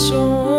So.